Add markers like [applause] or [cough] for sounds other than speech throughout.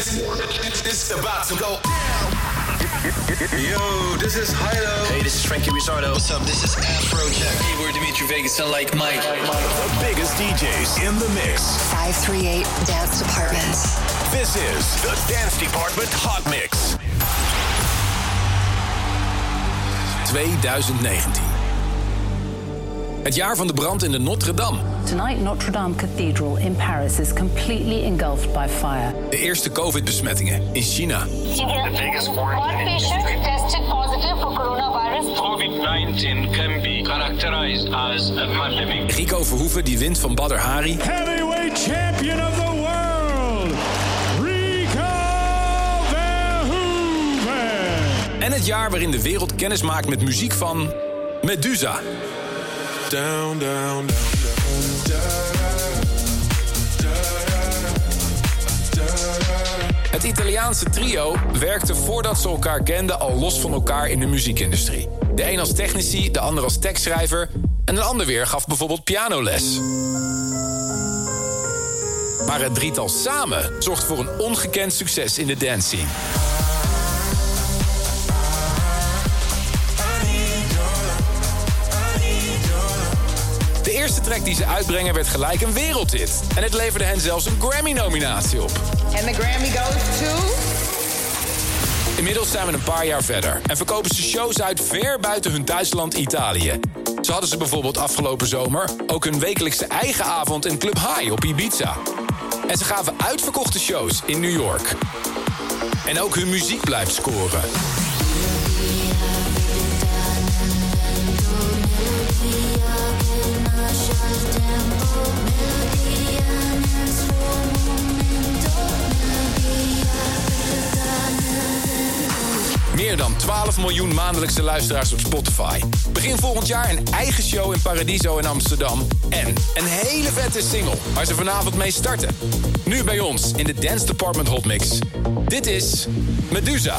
It's about to go down. Yo, this is Hilo. Hey, this is Franky Rizardo. What's up? This is Afrojack. Hey, we're Dimitri Vegas and like Mike. The biggest DJs in the mix. 538 Dance Department. This is the Dance Department Hot Mix. 2019. Het jaar van de brand in de Notre-Dame. Tonight, Notre Dame Cathedral in Paris is completely engulfed by fire. De eerste COVID-besmettingen in China. One patient tested positive for coronavirus. COVID-19 can be characterized as a pandemic. Rico Verhoeven die wint van Badr Hari. Heavyweight champion of the world, Rico Verhoeven. En het jaar waarin de wereld kennis maakt met muziek van Medusa. Down, down, down. Het Italiaanse trio werkte voordat ze elkaar kenden al los van elkaar in de muziekindustrie. De een als technici, de ander als tekstschrijver en de ander weer gaf bijvoorbeeld pianoles. Maar het drietal samen zorgt voor een ongekend succes in de dance track die ze uitbrengen werd gelijk een wereldhit. En het leverde hen zelfs een Grammy-nominatie op. And the Grammy goes to... Inmiddels zijn we een paar jaar verder en verkopen ze shows uit ver buiten hun thuisland Italië. Zo hadden ze bijvoorbeeld afgelopen zomer ook hun wekelijkse eigen avond in Club High op Ibiza. En ze gaven uitverkochte shows in New York. En ook hun muziek blijft scoren. Meer dan 12 miljoen maandelijkse luisteraars op Spotify. Begin volgend jaar een eigen show in Paradiso in Amsterdam. En een hele vette single waar ze vanavond mee starten. Nu bij ons in de Dance Department Hot Mix. Dit is Medusa.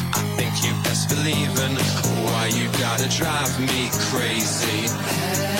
You best believe in why you gotta drive me crazy.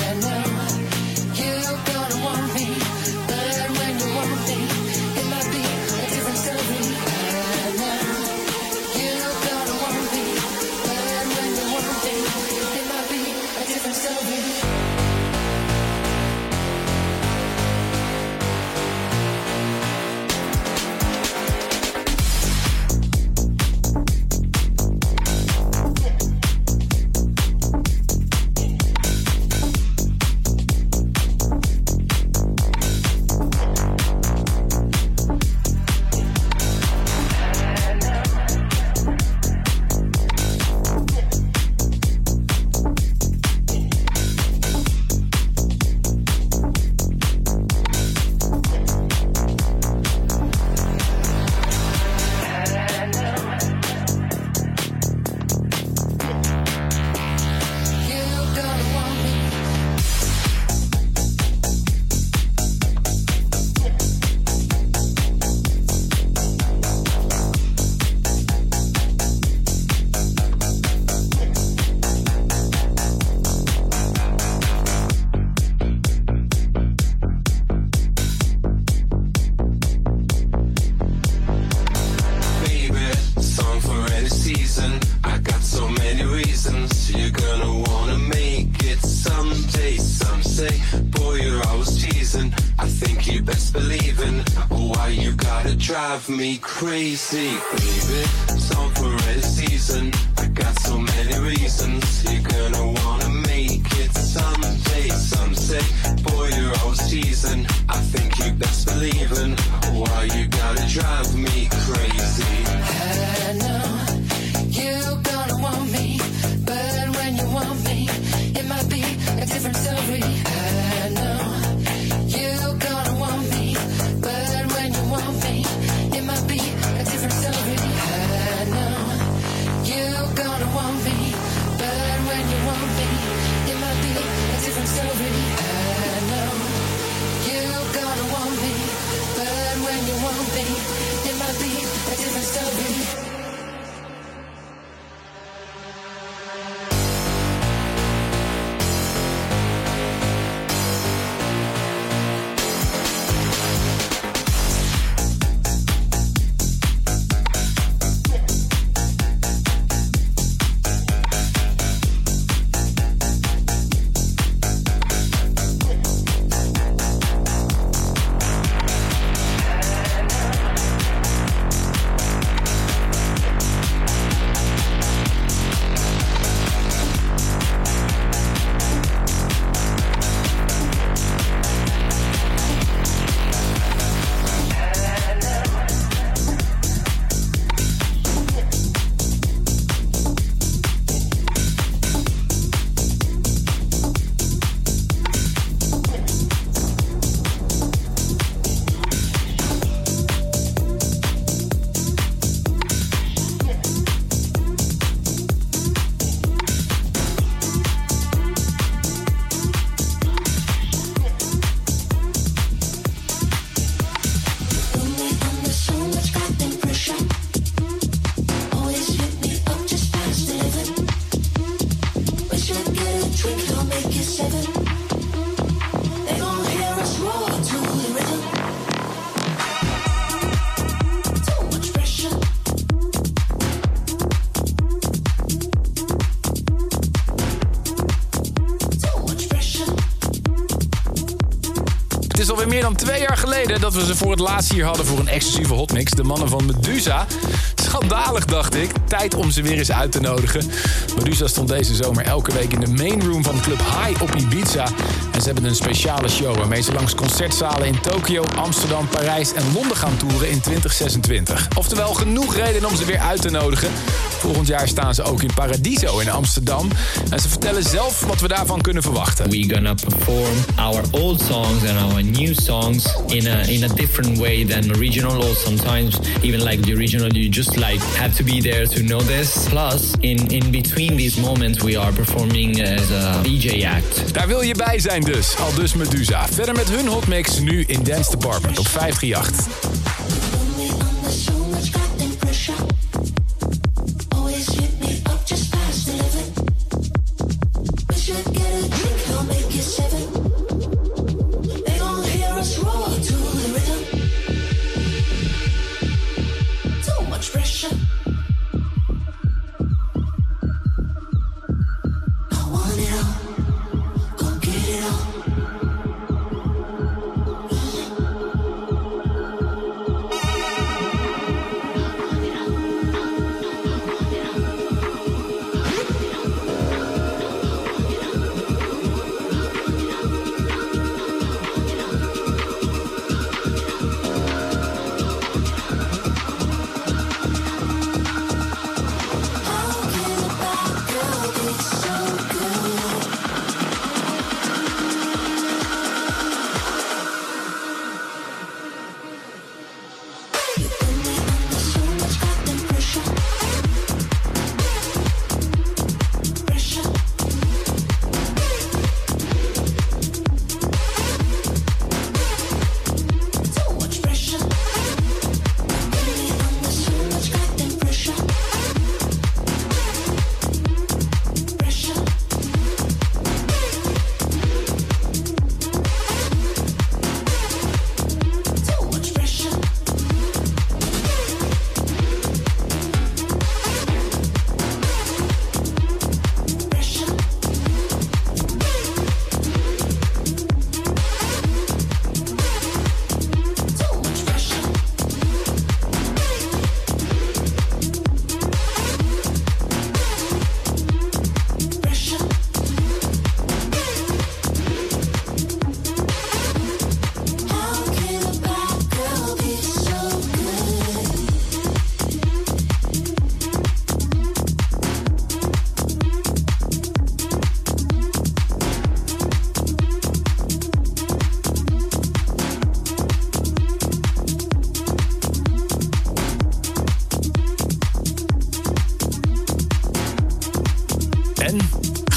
Crazy, twee jaar geleden dat we ze voor het laatst hier hadden voor een exclusieve hotmix. De mannen van Medusa. Schandalig, dacht ik. Tijd om ze weer eens uit te nodigen. Medusa stond deze zomer elke week in de main room van Club High op Ibiza. Ze hebben een speciale show waarmee ze langs concertzalen in Tokio, Amsterdam, Parijs en Londen gaan toeren in 2026. Oftewel genoeg reden om ze weer uit te nodigen. Volgend jaar staan ze ook in Paradiso in Amsterdam. En ze vertellen zelf wat we daarvan kunnen verwachten. We're gonna perform our old songs and our new songs in a in a different way than original or sometimes even like the original you just like have to be there to know this. Plus in in between these moments we are performing as a DJ act. Daar wil je bij zijn dus, dus Medusa. Verder met hun hotmix nu in Dance Department op 538.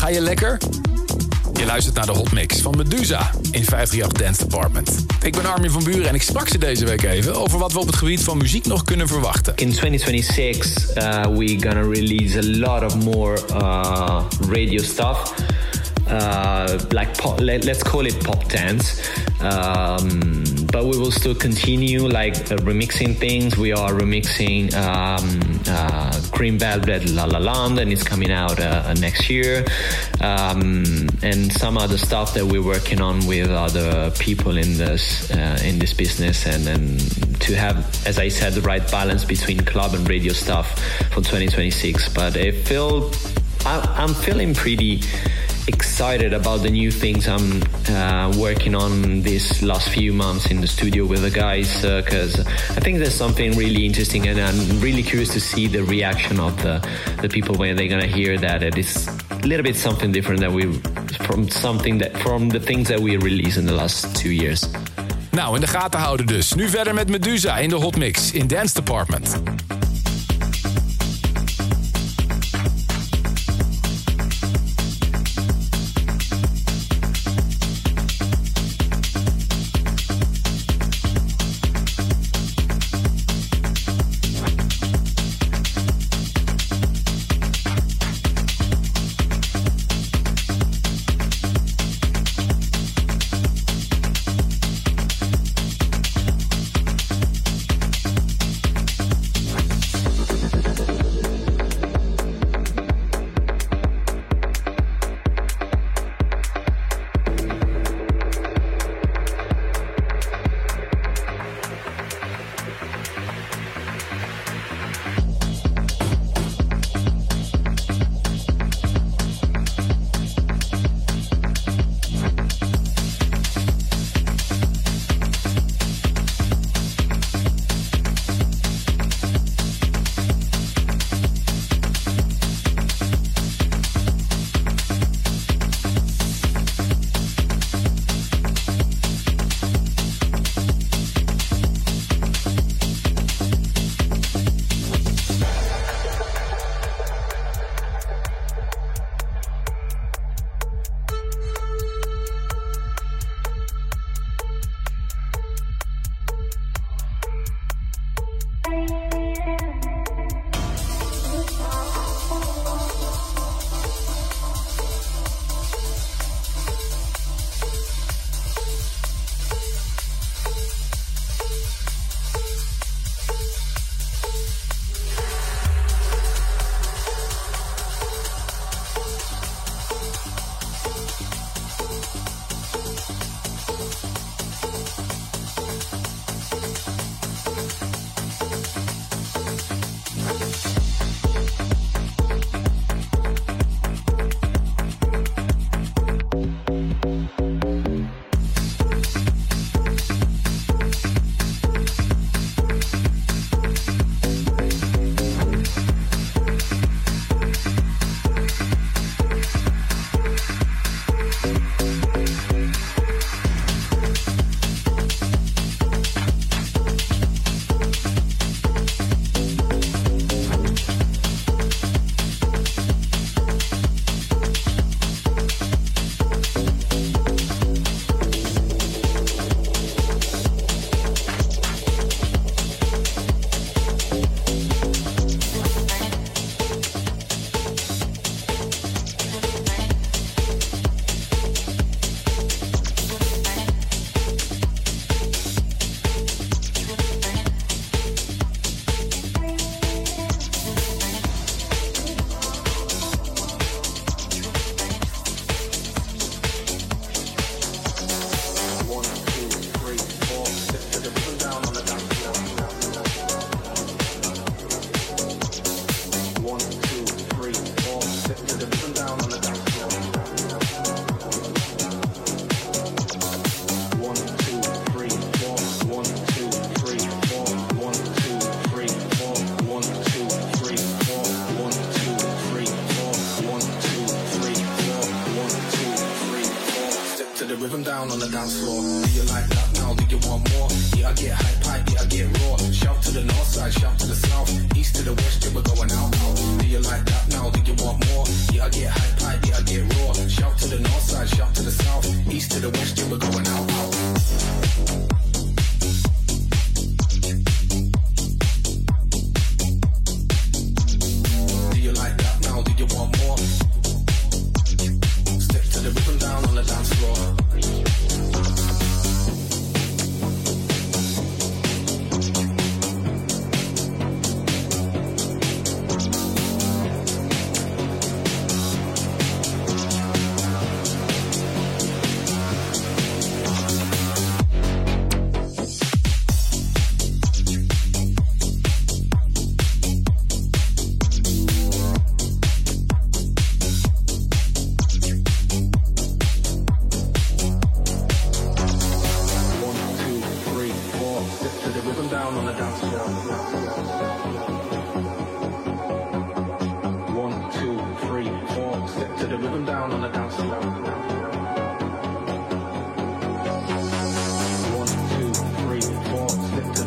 Ga je lekker? Je luistert naar de Hot Mix van Medusa in 538 Dance Department. Ik ben Armin van Buren en ik sprak ze deze week even over wat we op het gebied van muziek nog kunnen verwachten. In 2026, uh, we gonna release a lot of more uh, radio stuff. Uh, like pop, let, us call it pop dance. Um, but we will still continue like uh, remixing things. We are remixing um, uh, Green Velvet La La Land, and it's coming out uh, next year. Um, and some other stuff that we're working on with other people in this uh, in this business, and, to have, as I said, the right balance between club and radio stuff for 2026. But I feel I, I'm feeling pretty excited about the new things I'm uh, working on these last few months in the studio with the guys because uh, I think there's something really interesting and I'm really curious to see the reaction of the, the people when they're gonna hear that it is a little bit something different that we from something that from the things that we released in the last two years. Nou, in de gaten houden dus. Nu verder met Meduza in de Hot Mix in Dance Department.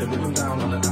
Rhythm down on the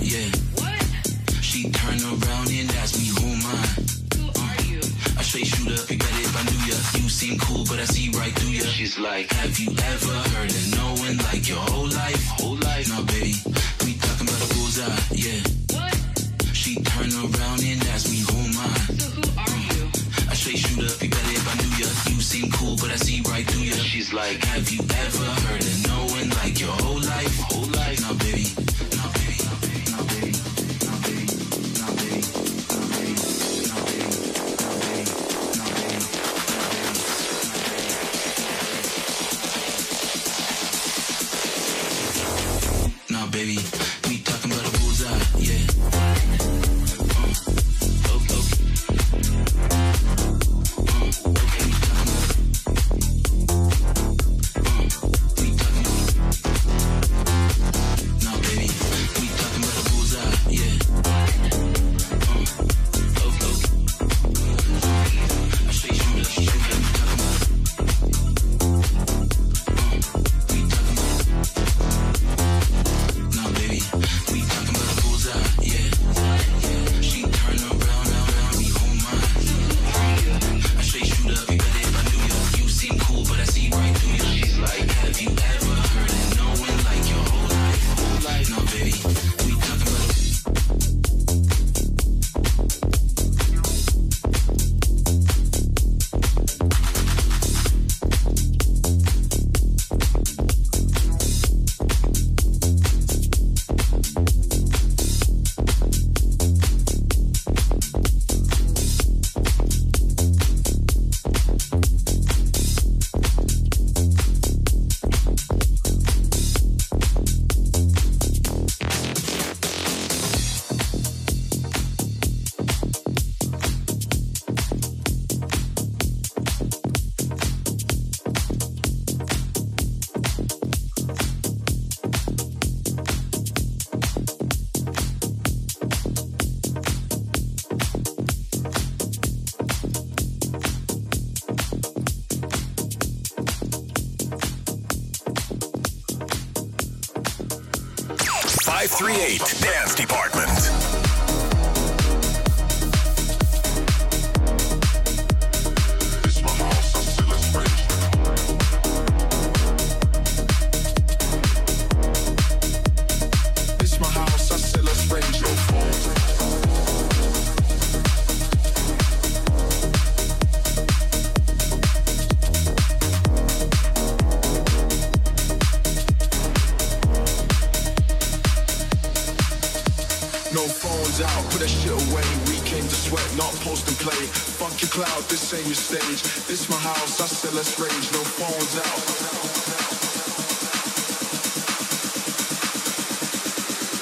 yeah. She turned around and asked me who am I. Who Uh, I straight shoot up, you bet if I knew ya. You seem cool, but I see right through ya. She's like, Have you ever heard of no one like your whole life? Whole life. Nah, baby, we talking about a bullseye, yeah. What? She turned around and asked me who am I. I straight shoot up, you bet if I knew ya. You seem cool, but I see right through ya. She's like, Have you ever heard of no one like your whole life? Whole life. Nah, baby. Not post and play. Fuck your cloud, this ain't your stage. This my house, I said let's strange. No phones out.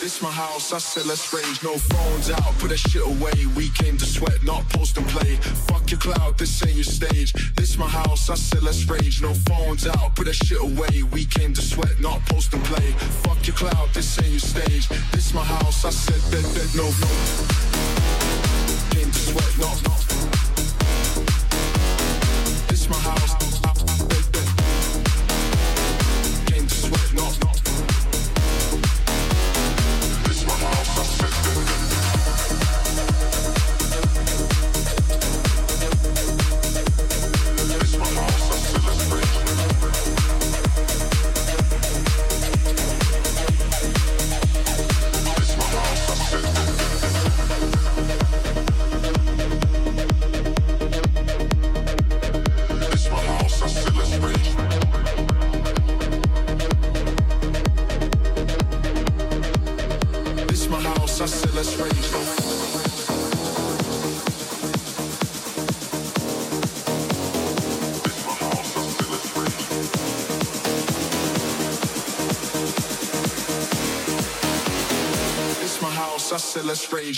This my house, I said let's strange. No phones out, put that shit away. We came to sweat, not post and play. Fuck your cloud, this ain't your stage. This my house, I said let's strange. No phones out, put that shit away. We came to sweat, not post and play. Fuck your cloud, this ain't your stage. This my house, I said that, that, no, no. Sweat, not, not. I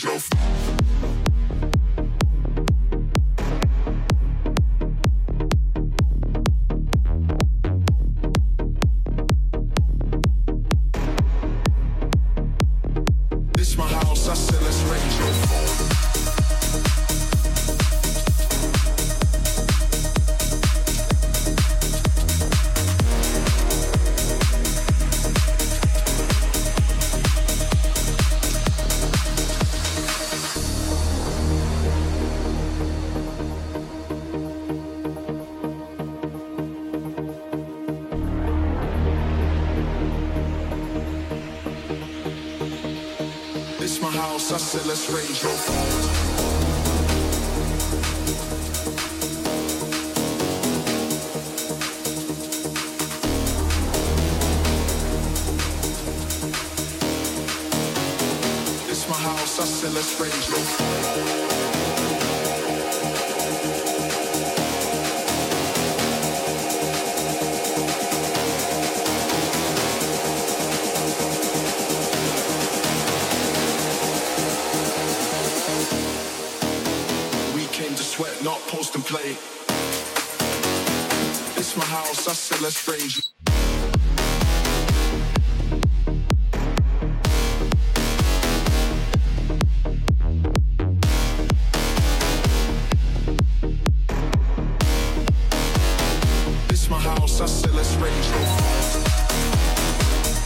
my house, I still a strange.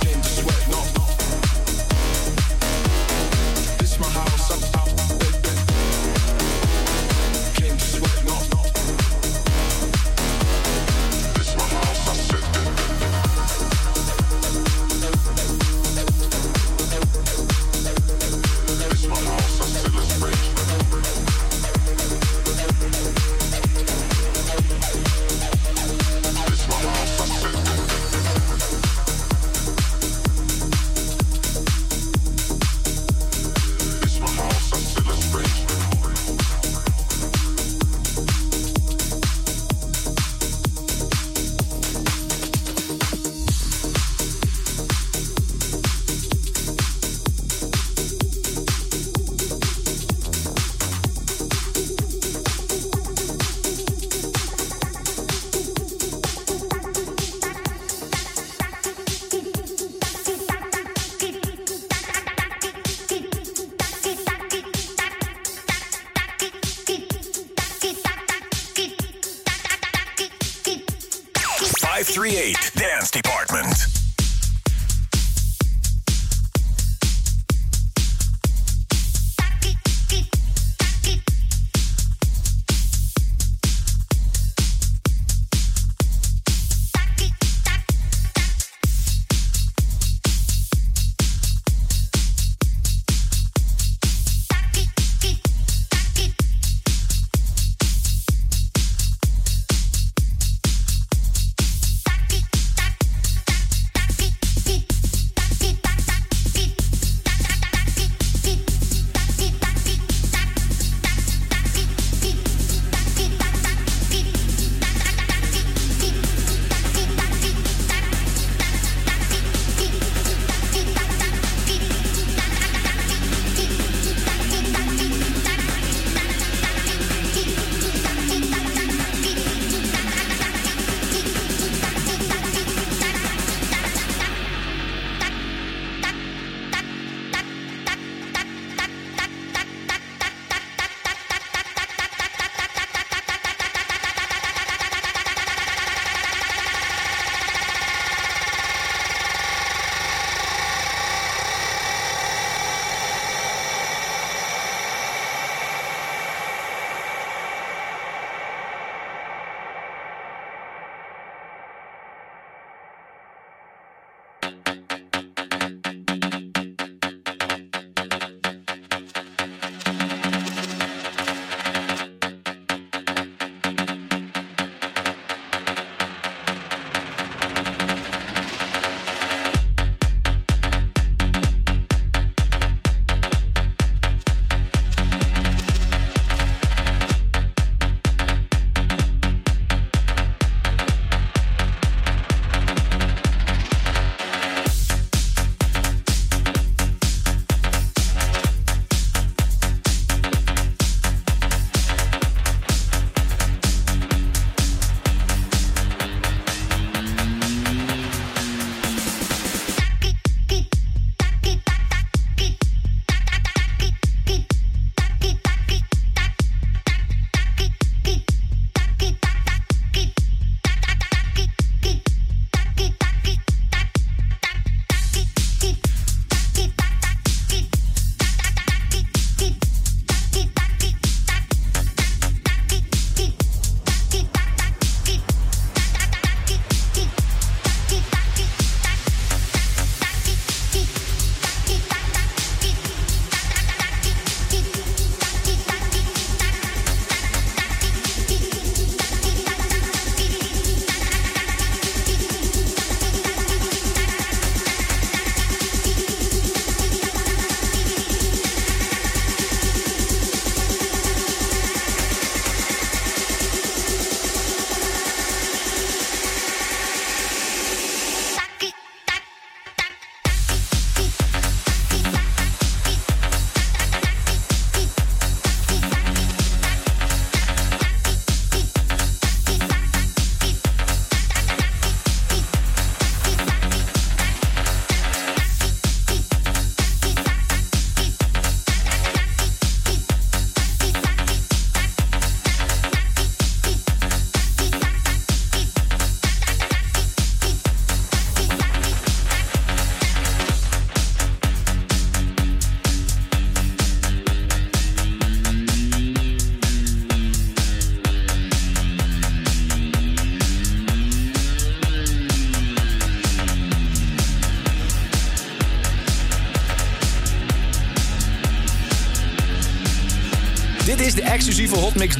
Came to sweat, not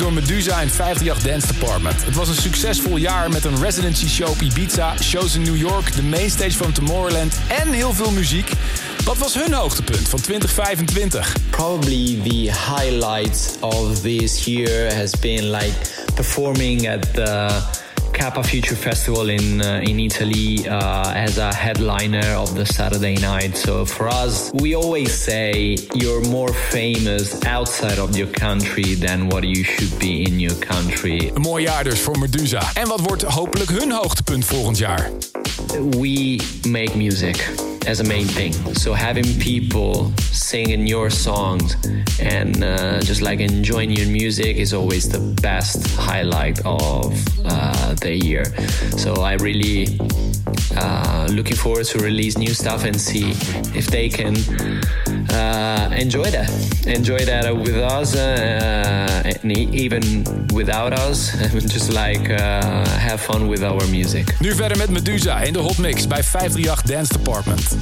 door Medusa en 538 Dance Department. Het was een succesvol jaar met een residency show Ibiza, shows in New York, de mainstage van Tomorrowland en heel veel muziek. Wat was hun hoogtepunt van 2025? Probably the highlight of this year has been like performing at the Kappa Future Festival in uh, in Italy uh, as a headliner of the Saturday night. So for us, we always say you're more famous outside of your country than what you should be in your country. Een mooi jaar dus voor Meduza. En wat wordt hopelijk hun hoogtepunt volgend jaar? We make music as a main thing. So having people singing your songs and uh, just like enjoying your music is always the best highlight of uh, the year. So I really uh, looking forward to release new stuff and see if they can uh, enjoy that, enjoy that with us, uh, and e- even without us, [laughs] just like uh, have fun with our music. Nu verder met Meduza in de hotmix bij 538 Dance Department.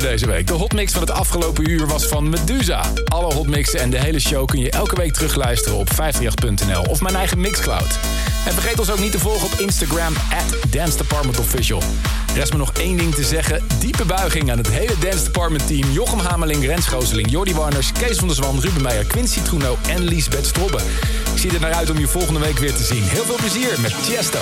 Deze week. De hotmix van het afgelopen uur was van Medusa. Alle hotmixen en de hele show kun je elke week terugluisteren op 538.nl of mijn eigen Mixcloud. En vergeet ons ook niet te volgen op Instagram, at Dance Department Official. Rest me nog één ding te zeggen. Diepe buiging aan het hele Dance Department team. Jochem Hameling, Rens Gooseling, Jordi Warners, Kees van der Zwan, Ruben Meijer, Quincy Truno en Liesbeth Strobbe. Ik zie er naar uit om je volgende week weer te zien. Heel veel plezier met Tiesto.